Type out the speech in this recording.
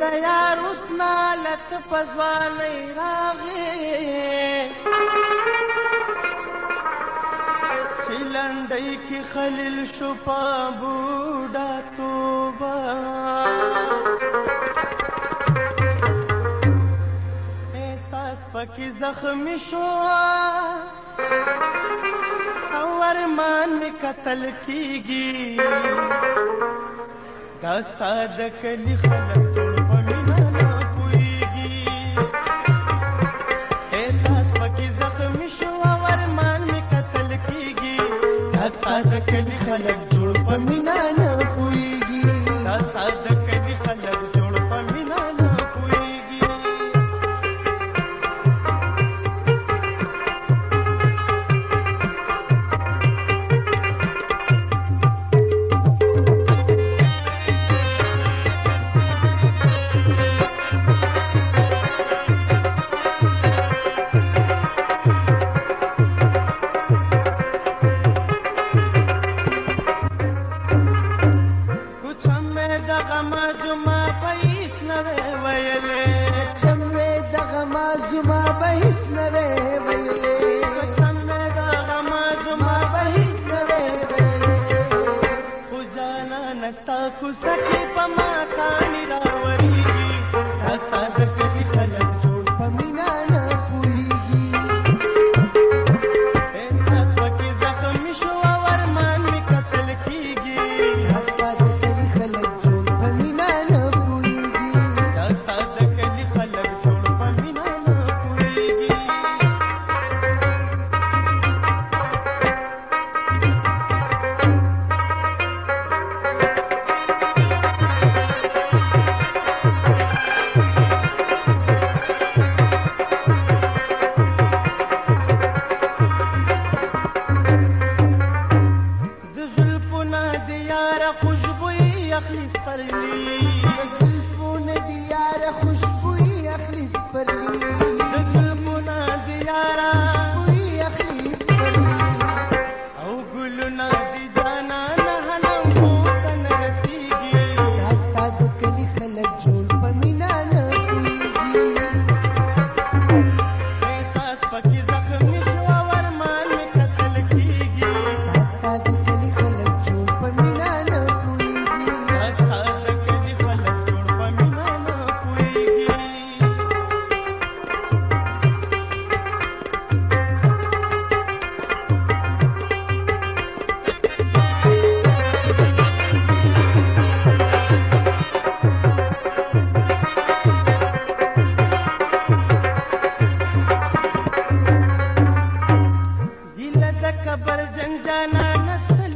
د یار اسنا لت پزوالې راغې چلندای کی خلیل شو پابوډا توبه احساس پکې زخم شو او ارمان می قتل کیږي دا ستاد کلی خلک ټول په مینا نه پويږي احساس پکې زخم شو او ارمان می قتل کیږي دا ستاد کلی خلک ټول په مینا نه دغه ما زما پیس نه ویلې چمې دغه ما زما پیس نه ویلې چمې دغه ما زما پیس نه ویلې خو ځانا نستا کو سکه پما خاني راوري نستا تلفونا ديارة خشبوي يخلص فرلي بس تلفونا ديارة خشبوي يخلص فرلي